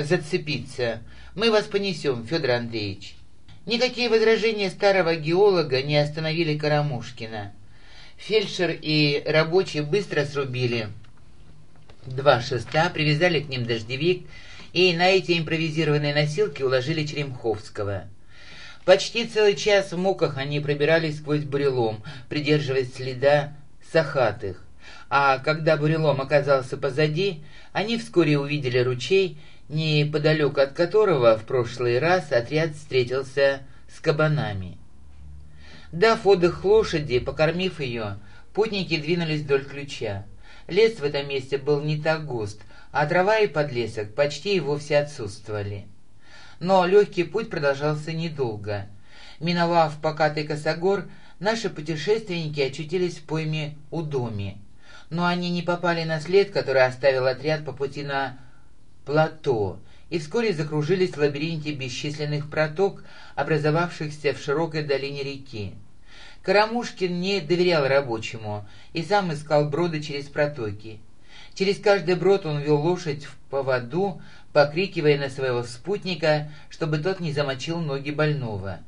зацепиться. Мы вас понесем, Федор Андреевич». Никакие возражения старого геолога не остановили Карамушкина. Фельдшер и рабочие быстро срубили два шеста, привязали к ним дождевик и на эти импровизированные носилки уложили Черемховского. Почти целый час в муках они пробирались сквозь бурелом, придерживаясь следа сахатых. А когда бурелом оказался позади, они вскоре увидели ручей неподалеку от которого в прошлый раз отряд встретился с кабанами. Дав отдых лошади, покормив ее, путники двинулись вдоль ключа. Лес в этом месте был не так густ, а трава и подлесок почти и вовсе отсутствовали. Но легкий путь продолжался недолго. Миновав покатый косогор, наши путешественники очутились в пойме у доме. Но они не попали на след, который оставил отряд по пути на плато, и вскоре закружились в лабиринте бесчисленных проток, образовавшихся в широкой долине реки. Карамушкин не доверял рабочему и сам искал броды через протоки. Через каждый брод он вел лошадь в поводу, покрикивая на своего спутника, чтобы тот не замочил ноги больного.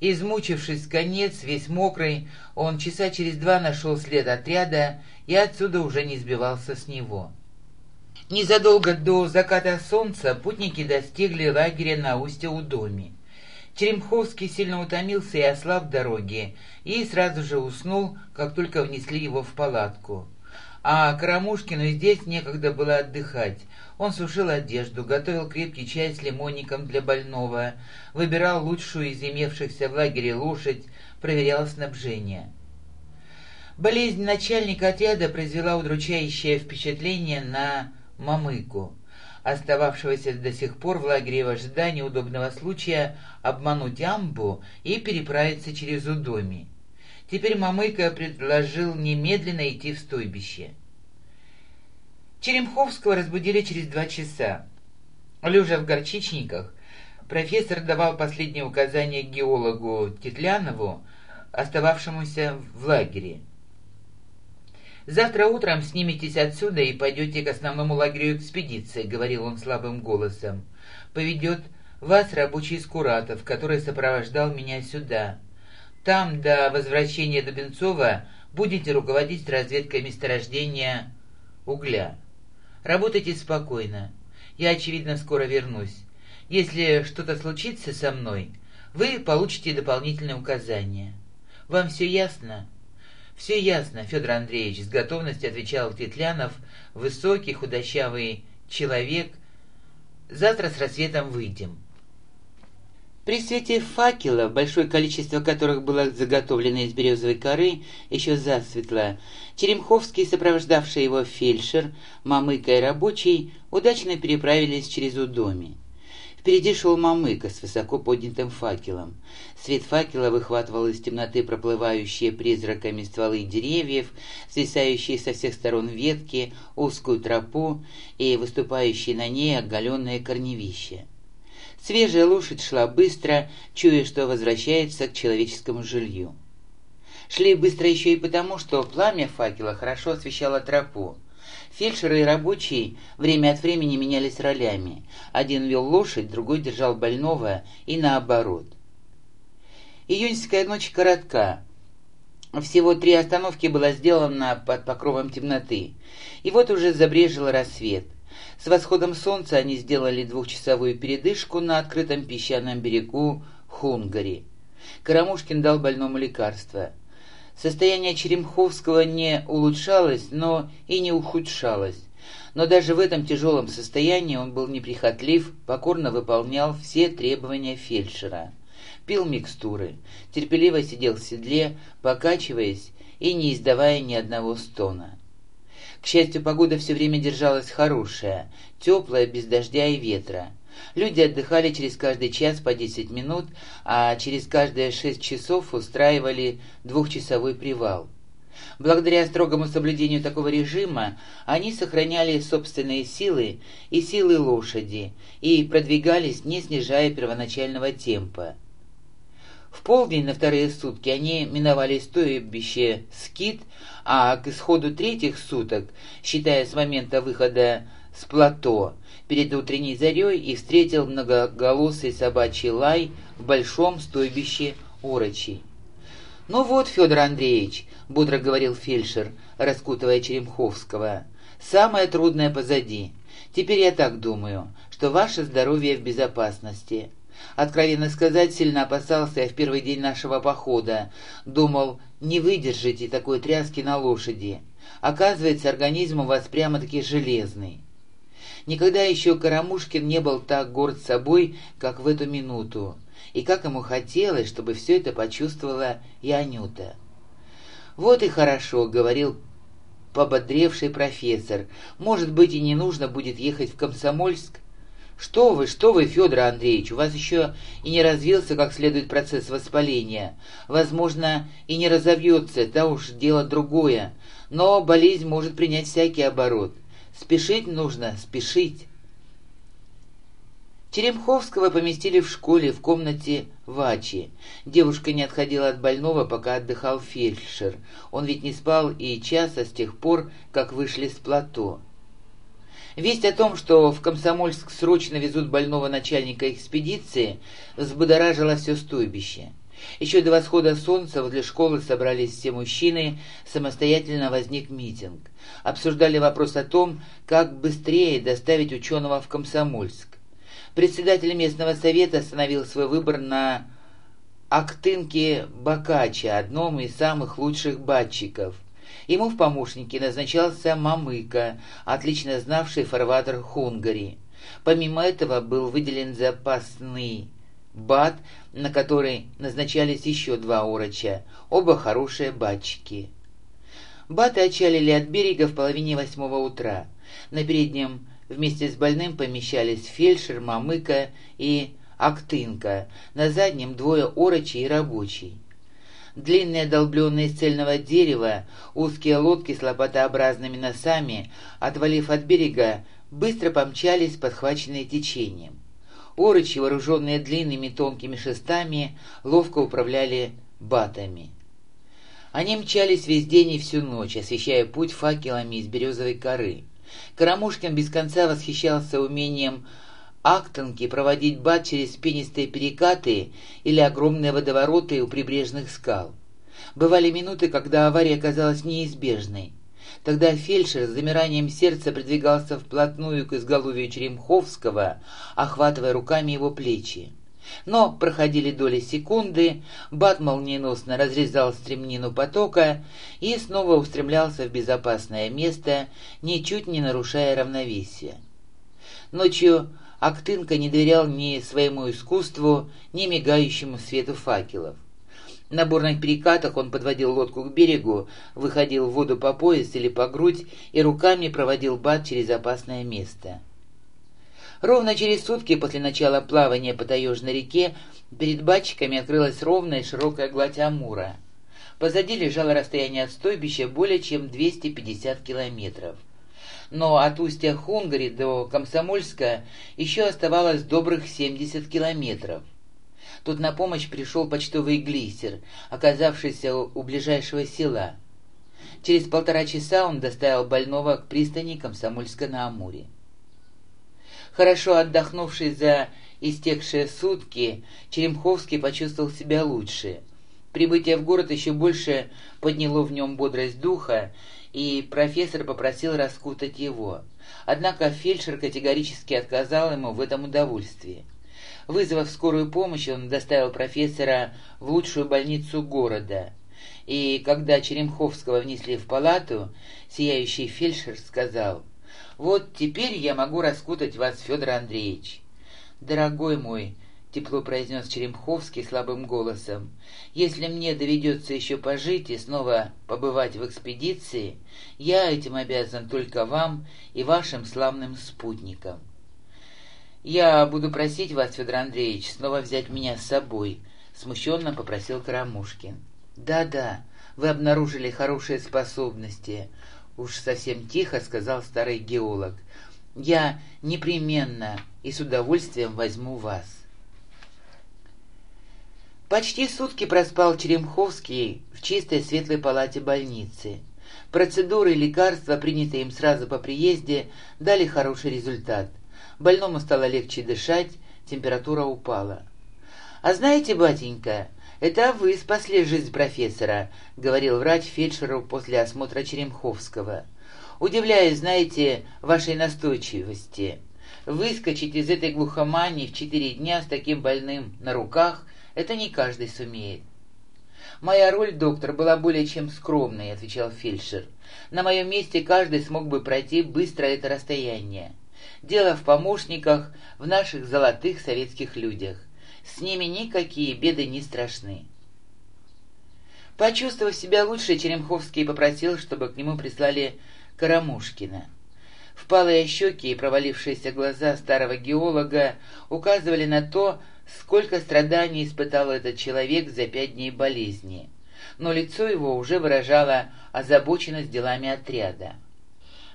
Измучившись конец, весь мокрый, он часа через два нашел след отряда и отсюда уже не сбивался с него. Незадолго до заката солнца путники достигли лагеря на устье Удоми. Черемховский сильно утомился и ослаб в дороге, и сразу же уснул, как только внесли его в палатку. А Карамушкину здесь некогда было отдыхать. Он сушил одежду, готовил крепкий чай с лимонником для больного, выбирал лучшую из имевшихся в лагере лошадь, проверял снабжение. Болезнь начальника отряда произвела удручающее впечатление на Мамыку, остававшегося до сих пор в лагере в ожидании удобного случая обмануть Амбу и переправиться через Удоми. Теперь Мамыка предложил немедленно идти в стойбище. Черемховского разбудили через два часа. Лежа в горчичниках, профессор давал последние указания геологу Тетлянову, остававшемуся в лагере. «Завтра утром сниметесь отсюда и пойдете к основному лагерю экспедиции», — говорил он слабым голосом. «Поведет вас рабочий из Куратов, который сопровождал меня сюда. Там, до возвращения Дубенцова, будете руководить разведкой месторождения угля. Работайте спокойно. Я, очевидно, скоро вернусь. Если что-то случится со мной, вы получите дополнительные указания. Вам все ясно?» «Все ясно, Федор Андреевич», — с готовностью отвечал Тетлянов, высокий, худощавый человек. «Завтра с рассветом выйдем». При свете факела, большое количество которых было заготовлено из березовой коры, еще засветло, Черемховский, сопровождавший его фельдшер, мамыка и рабочий, удачно переправились через Удоми. Впереди шел Мамыка с высоко поднятым факелом. Свет факела выхватывал из темноты проплывающие призраками стволы деревьев, свисающие со всех сторон ветки, узкую тропу и выступающие на ней оголенное корневище. Свежая лошадь шла быстро, чуя, что возвращается к человеческому жилью. Шли быстро еще и потому, что пламя факела хорошо освещало тропу. Фельдшеры и рабочие время от времени менялись ролями. Один вел лошадь, другой держал больного и наоборот. Июньская ночь коротка. Всего три остановки было сделано под покровом темноты. И вот уже забрежил рассвет. С восходом солнца они сделали двухчасовую передышку на открытом песчаном берегу Хунгари. Карамушкин дал больному лекарство. Состояние Черемховского не улучшалось, но и не ухудшалось. Но даже в этом тяжелом состоянии он был неприхотлив, покорно выполнял все требования фельдшера. Пил микстуры, терпеливо сидел в седле, покачиваясь и не издавая ни одного стона. К счастью, погода все время держалась хорошая, теплая, без дождя и ветра. Люди отдыхали через каждый час по 10 минут, а через каждые 6 часов устраивали двухчасовой привал. Благодаря строгому соблюдению такого режима они сохраняли собственные силы и силы лошади и продвигались, не снижая первоначального темпа. В полдень на вторые сутки они миновали стойбище Скит, а к исходу третьих суток, считая с момента выхода с плато перед утренней зарей и встретил многоголосый собачий лай в большом стойбище урочей. «Ну вот, Федор Андреевич», — бодро говорил фельдшер, раскутывая Черемховского, — «самое трудное позади. Теперь я так думаю, что ваше здоровье в безопасности. Откровенно сказать, сильно опасался я в первый день нашего похода. Думал, не выдержите такой тряски на лошади. Оказывается, организм у вас прямо-таки железный. Никогда еще Карамушкин не был так горд собой, как в эту минуту и как ему хотелось, чтобы все это почувствовала и Анюта. «Вот и хорошо», — говорил пободревший профессор. «Может быть, и не нужно будет ехать в Комсомольск?» «Что вы, что вы, Федор Андреевич, у вас еще и не развился как следует процесс воспаления. Возможно, и не разовьется, это уж дело другое. Но болезнь может принять всякий оборот. Спешить нужно, спешить». Теремховского поместили в школе в комнате Вачи. Девушка не отходила от больного, пока отдыхал фельдшер. Он ведь не спал и часа с тех пор, как вышли с плато. Весть о том, что в Комсомольск срочно везут больного начальника экспедиции, взбудоражила все стойбище. Еще до восхода солнца возле школы собрались все мужчины, самостоятельно возник митинг. Обсуждали вопрос о том, как быстрее доставить ученого в Комсомольск. Председатель местного совета остановил свой выбор на Актынке Бакаче, одном из самых лучших батчиков. Ему в помощники назначался Мамыка, отлично знавший фарватер Хунгари. Помимо этого был выделен запасный бат, на который назначались еще два уроча, оба хорошие батчики. Баты отчалили от берега в половине восьмого утра. На переднем Вместе с больным помещались фельдшер, мамыка и актынка, на заднем двое орочи и рабочий. Длинные долбленные из цельного дерева, узкие лодки с лопатообразными носами, отвалив от берега, быстро помчались, подхваченные течением. Орочи, вооруженные длинными тонкими шестами, ловко управляли батами. Они мчались весь день и всю ночь, освещая путь факелами из березовой коры. Карамушкин без конца восхищался умением Актонки проводить бат через пенистые перекаты или огромные водовороты у прибрежных скал. Бывали минуты, когда авария казалась неизбежной. Тогда фельдшер с замиранием сердца придвигался вплотную к изголовью Черемховского, охватывая руками его плечи. Но проходили доли секунды, бат молниеносно разрезал стремнину потока и снова устремлялся в безопасное место, ничуть не нарушая равновесия. Ночью Актынка не доверял ни своему искусству, ни мигающему свету факелов. На бурных перекатах он подводил лодку к берегу, выходил в воду по пояс или по грудь и руками проводил бат через опасное место. Ровно через сутки после начала плавания по таежной реке перед батчиками открылась ровная широкая гладь Амура. Позади лежало расстояние от стойбища более чем 250 километров. Но от устья Хунгари до Комсомольска еще оставалось добрых 70 километров. Тут на помощь пришел почтовый глиссер, оказавшийся у ближайшего села. Через полтора часа он доставил больного к пристани Комсомольска на Амуре. Хорошо отдохнувший за истекшие сутки, Черемховский почувствовал себя лучше. Прибытие в город еще больше подняло в нем бодрость духа, и профессор попросил раскутать его. Однако фельдшер категорически отказал ему в этом удовольствии. Вызвав скорую помощь, он доставил профессора в лучшую больницу города. И когда Черемховского внесли в палату, сияющий фельдшер сказал, вот теперь я могу раскутать вас, Федор Андреевич. Дорогой мой, — тепло произнес Черемховский слабым голосом, — «если мне доведется еще пожить и снова побывать в экспедиции, я этим обязан только вам и вашим славным спутникам». «Я буду просить вас, Федор Андреевич, снова взять меня с собой», — смущенно попросил Карамушкин. «Да-да, вы обнаружили хорошие способности. Уж совсем тихо сказал старый геолог. Я непременно и с удовольствием возьму вас. Почти сутки проспал Черемховский в чистой светлой палате больницы. Процедуры и лекарства, принятые им сразу по приезде, дали хороший результат. Больному стало легче дышать, температура упала. «А знаете, батенька, это вы спасли жизнь профессора», — говорил врач фельдшеру после осмотра Черемховского. «Удивляюсь, знаете, вашей настойчивости. Выскочить из этой глухомании в четыре дня с таким больным на руках — это не каждый сумеет. «Моя роль, доктор, была более чем скромной», — отвечал фельдшер. «На моем месте каждый смог бы пройти быстро это расстояние. Дело в помощниках, в наших золотых советских людях. С ними никакие беды не страшны». Почувствовав себя лучше, Черемховский попросил, чтобы к нему прислали Карамушкина. Впалые щеки и провалившиеся глаза старого геолога указывали на то, сколько страданий испытал этот человек за пять дней болезни. Но лицо его уже выражало озабоченность делами отряда.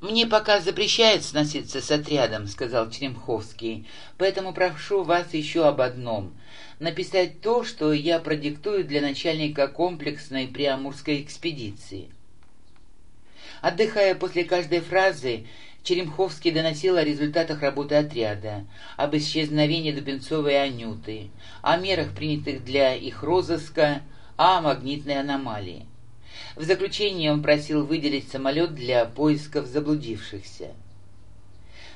«Мне пока запрещают носиться с отрядом», — сказал Черемховский, «поэтому прошу вас еще об одном — написать то, что я продиктую для начальника комплексной приамурской экспедиции». Отдыхая после каждой фразы, Черемховский доносил о результатах работы отряда, об исчезновении Дубенцовой и Анюты, о мерах, принятых для их розыска, о магнитной аномалии. В заключение он просил выделить самолет для поисков заблудившихся.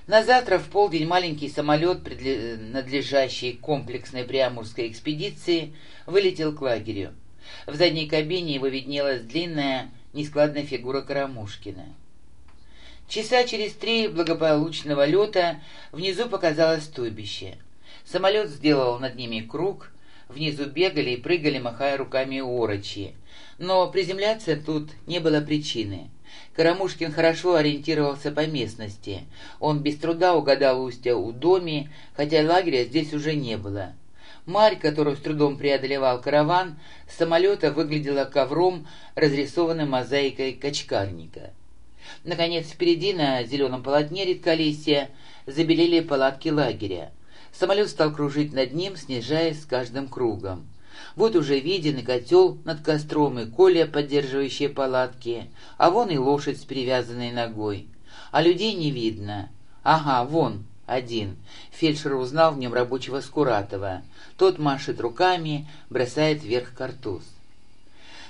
На завтра в полдень маленький самолет, надлежащий комплексной приамурской экспедиции, вылетел к лагерю. В задней кабине его виднелась длинная, нескладная фигура Карамушкина. Часа через три благополучного лета внизу показалось стойбище. Самолет сделал над ними круг, внизу бегали и прыгали, махая руками орочи. Но приземляться тут не было причины. Карамушкин хорошо ориентировался по местности. Он без труда угадал устья у доми, хотя лагеря здесь уже не было. Марь, которую с трудом преодолевал караван, с самолета выглядела ковром, разрисованным мозаикой качкарника. Наконец, впереди на зеленом полотне редколесья забелели палатки лагеря. Самолет стал кружить над ним, снижаясь с каждым кругом. Вот уже виден и котел над костром, и коля, поддерживающие палатки, а вон и лошадь с перевязанной ногой. А людей не видно. Ага, вон, один. Фельдшер узнал в нем рабочего Скуратова. Тот машет руками, бросает вверх картуз.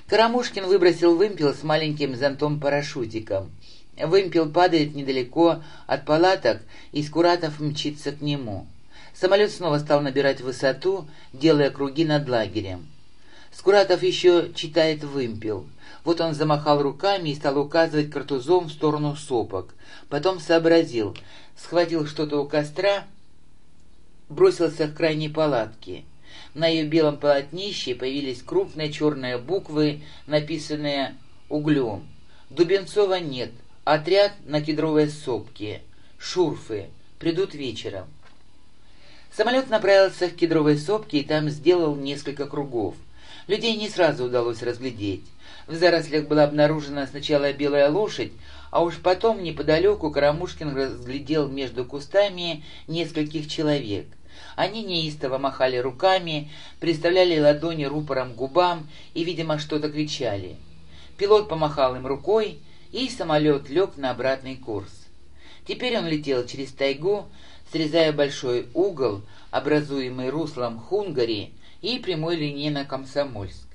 Карамушкин выбросил вымпел с маленьким зонтом-парашютиком. Вымпел падает недалеко от палаток, и Скуратов мчится к нему. Самолет снова стал набирать высоту, делая круги над лагерем. Скуратов еще читает вымпел. Вот он замахал руками и стал указывать картузом в сторону сопок. Потом сообразил, схватил что-то у костра, бросился к крайней палатке. На ее белом полотнище появились крупные черные буквы, написанные углем. Дубенцова нет, Отряд на кедровой сопке. Шурфы. Придут вечером. Самолет направился к кедровой сопке и там сделал несколько кругов. Людей не сразу удалось разглядеть. В зарослях была обнаружена сначала белая лошадь, а уж потом неподалеку Карамушкин разглядел между кустами нескольких человек. Они неистово махали руками, приставляли ладони рупором к губам и, видимо, что-то кричали. Пилот помахал им рукой, и самолет лег на обратный курс. Теперь он летел через тайгу, срезая большой угол, образуемый руслом Хунгари и прямой линией на Комсомольск.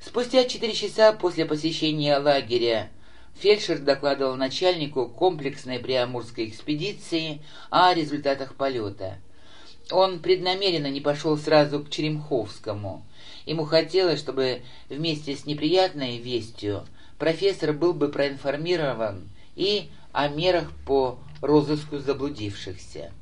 Спустя четыре часа после посещения лагеря фельдшер докладывал начальнику комплексной приамурской экспедиции о результатах полета. Он преднамеренно не пошел сразу к Черемховскому. Ему хотелось, чтобы вместе с неприятной вестью профессор был бы проинформирован и о мерах по розыску заблудившихся.